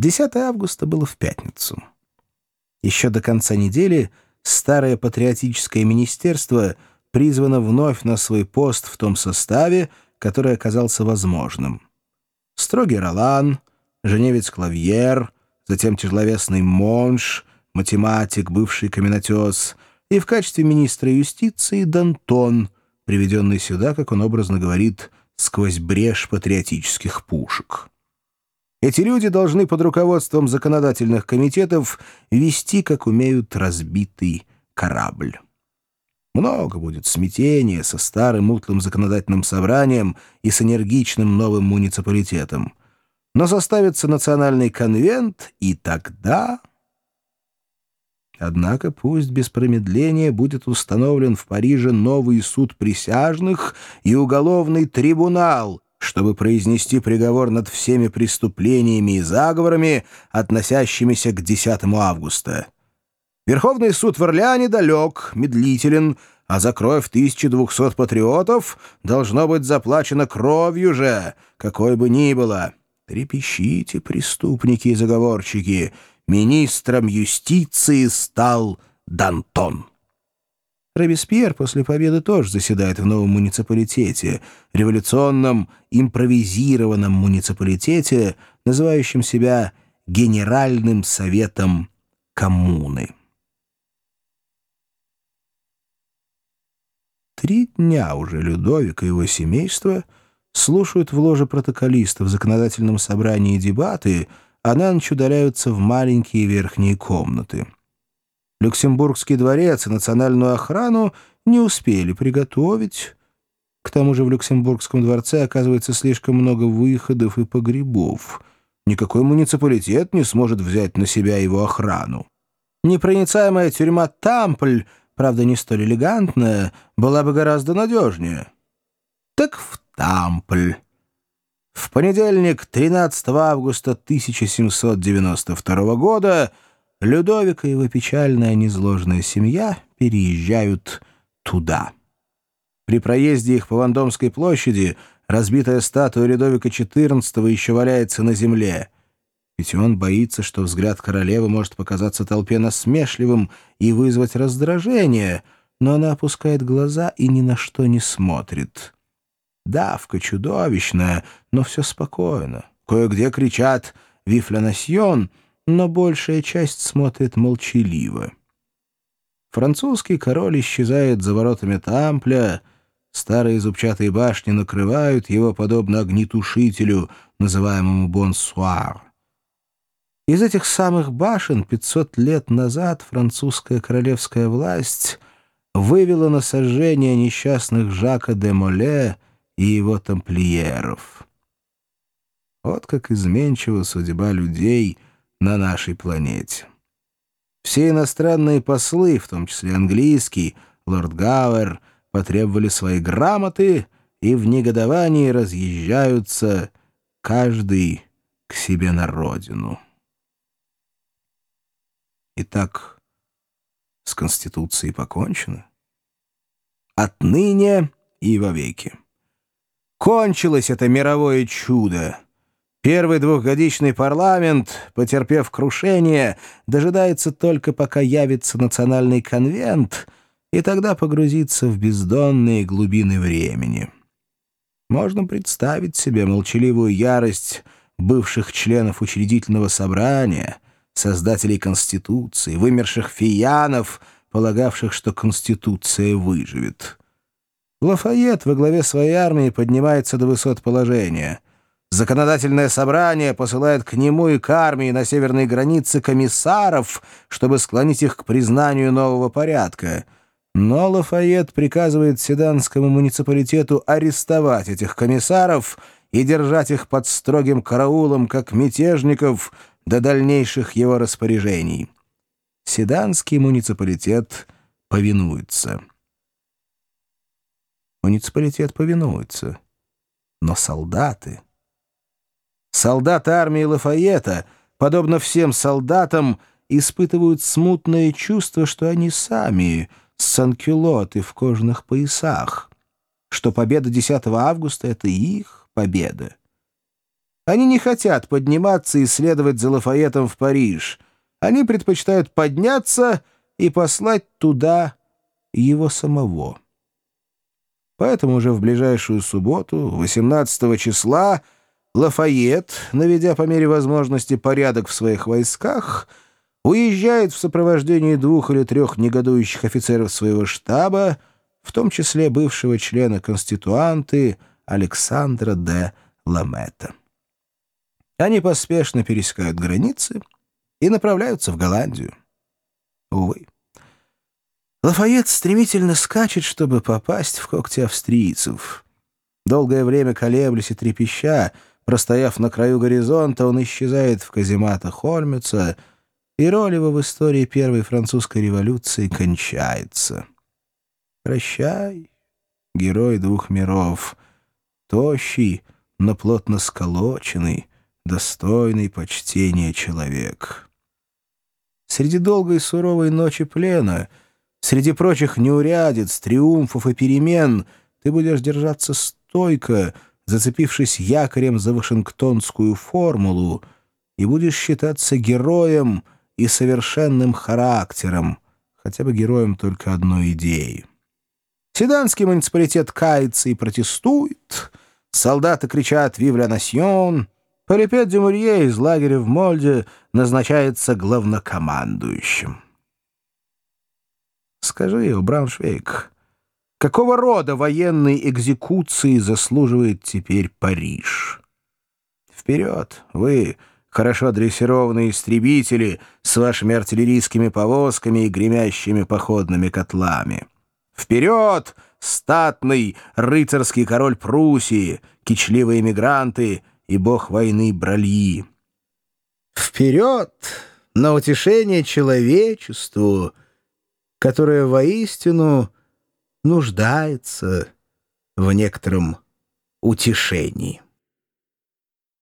10 августа было в пятницу. Еще до конца недели старое патриотическое министерство призвано вновь на свой пост в том составе, который оказался возможным. Строгий Ролан, женевец Клавьер, затем тяжеловесный Монш, математик, бывший каменотес, и в качестве министра юстиции Дантон, приведенный сюда, как он образно говорит, сквозь брешь патриотических пушек. Эти люди должны под руководством законодательных комитетов вести, как умеют, разбитый корабль. Много будет смятения со старым утлым законодательным собранием и с энергичным новым муниципалитетом. Но составится национальный конвент, и тогда... Однако пусть без промедления будет установлен в Париже новый суд присяжных и уголовный трибунал — чтобы произнести приговор над всеми преступлениями и заговорами, относящимися к 10 августа. Верховный суд в Орлеане далек, медлителен, а за кровь 1200 патриотов должно быть заплачено кровью же, какой бы ни было. Трепещите, преступники и заговорщики, министром юстиции стал Дантон. Робеспьер после победы тоже заседает в новом муниципалитете, революционном импровизированном муниципалитете, называющем себя Генеральным советом коммуны. Три дня уже Людовик и его семейство слушают в ложе протоколистов в законодательном собрании дебаты, а на ночь удаляются в маленькие верхние комнаты. Люксембургский дворец и национальную охрану не успели приготовить. К тому же в Люксембургском дворце оказывается слишком много выходов и погребов. Никакой муниципалитет не сможет взять на себя его охрану. Непроницаемая тюрьма Тампль, правда не столь элегантная, была бы гораздо надежнее. Так в Тампль. В понедельник, 13 августа 1792 года, Людовик и его печальная незложная семья переезжают туда. При проезде их по Вандомской площади разбитая статуя Людовика XIV еще валяется на земле. Ведь он боится, что взгляд королевы может показаться толпе насмешливым и вызвать раздражение, но она опускает глаза и ни на что не смотрит. Давка чудовищная, но все спокойно. Кое-где кричат «Виф ля насьон!» Но большая часть смотрит молчаливо. Французский король исчезает за воротами Тампля, старые зубчатые башни накрывают его подобно огнетушителю, называемому «бонсуар». Из этих самых башен 500 лет назад французская королевская власть вывела на сожжение несчастных Жака де Моле и его тамплиеров. Вот как изменчива судьба людей — на нашей планете. Все иностранные послы, в том числе английский, лорд Гауэр, потребовали свои грамоты и в негодовании разъезжаются каждый к себе на родину. Итак, с Конституцией покончено. Отныне и вовеки. Кончилось это мировое чудо. Первый двухгодичный парламент, потерпев крушение, дожидается только, пока явится национальный конвент, и тогда погрузится в бездонные глубины времени. Можно представить себе молчаливую ярость бывших членов учредительного собрания, создателей Конституции, вымерших фиянов, полагавших, что Конституция выживет. Лафайет во главе своей армии поднимается до высот положения — Законодательное собрание посылает к нему и к армии на северной границе комиссаров, чтобы склонить их к признанию нового порядка. Но Лафайет приказывает седанскому муниципалитету арестовать этих комиссаров и держать их под строгим караулом, как мятежников, до дальнейших его распоряжений. Седанский муниципалитет повинуется. Муниципалитет повинуется. Но солдаты... Солдаты армии Лафайета, подобно всем солдатам, испытывают смутное чувство, что они сами санкюлоты в кожаных поясах, что победа 10 августа — это их победа. Они не хотят подниматься и следовать за Лафаетом в Париж. Они предпочитают подняться и послать туда его самого. Поэтому уже в ближайшую субботу, 18 числа, Лафайет, наведя по мере возможности порядок в своих войсках, уезжает в сопровождении двух или трех негодующих офицеров своего штаба, в том числе бывшего члена Конституанты Александра де Ламета. Они поспешно пересекают границы и направляются в Голландию. Увы. Лафайет стремительно скачет, чтобы попасть в когти австрийцев. Долгое время колеблясь и трепеща, простояв на краю горизонта, он исчезает в казематах Хольмица, и роль его в истории Первой французской революции кончается. Прощай, герой двух миров, тощий, но плотно сколоченный, достойный почтения человек. Среди долгой суровой ночи плена — Среди прочих неурядиц, триумфов и перемен ты будешь держаться стойко, зацепившись якорем за Вашингтонскую формулу, и будешь считаться героем и совершенным характером, хотя бы героем только одной идеи. Седанский муниципалитет кается и протестует, солдаты кричат «Вив ля насьон», Парипет Демурье из лагеря в Мольде назначается главнокомандующим. Скажи, Брауншвейг, какого рода военной экзекуции заслуживает теперь Париж? Вперед, вы, хорошо дрессированные истребители с вашими артиллерийскими повозками и гремящими походными котлами. Вперед, статный рыцарский король Пруссии, кичливые эмигранты и бог войны Бральи. Вперед, на утешение человечеству — которая воистину нуждается в некотором утешении.